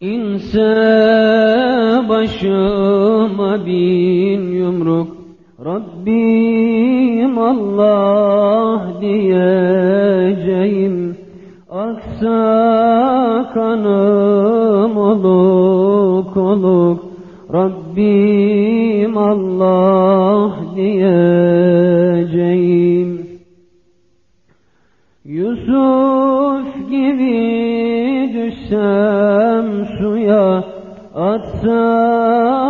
İnse başıma bin yumruk Rabbim Allah diyeceğim. Aksa kanım oluk oluk Rabbim Allah diyeceğim. Yusuf gibi düşsem suya Atsalar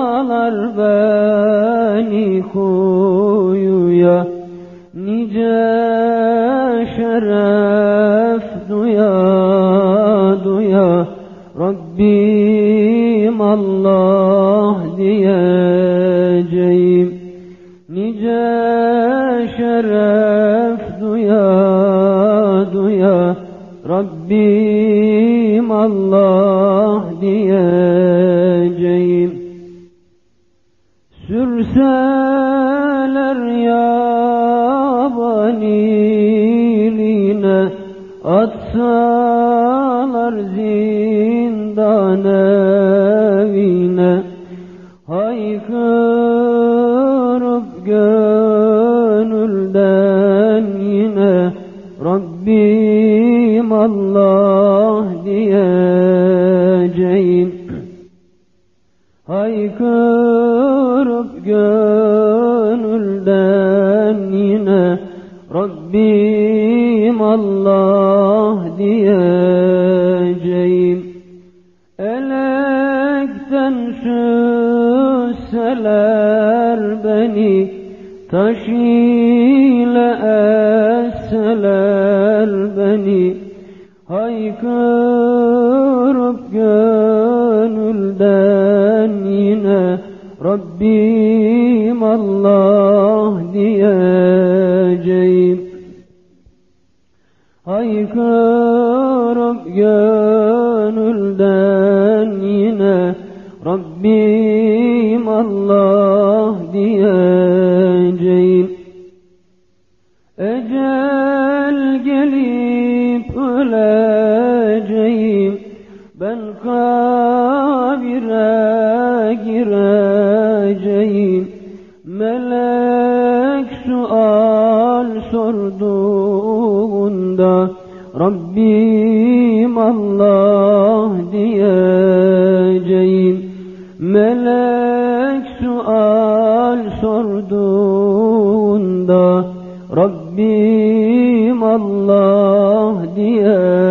beni kuyuya. Nice şeref duya duya Rabbim Allah diyeceğim. Nice şeref duya duya Rabbim Allah diyeceğim Sürseler yabaniline Atsalar zindan evine Haykırıp gönülden Rabbim Allah diyeceğim. Haykırıp gönülden yine Rabbim Allah diyeceğim. Elekten süsseler beni Taş ile Rabbim Allah diyeceğim. Haykırıp gönülden yine Rabbim Allah diyeceğim. Ecel gelip öleceğim Ben kabire gireceğim. Melek sual sorduğunda Rabbim Allah diyeceğim. Melek sual sorduğunda Rabbim Allah diyeceğim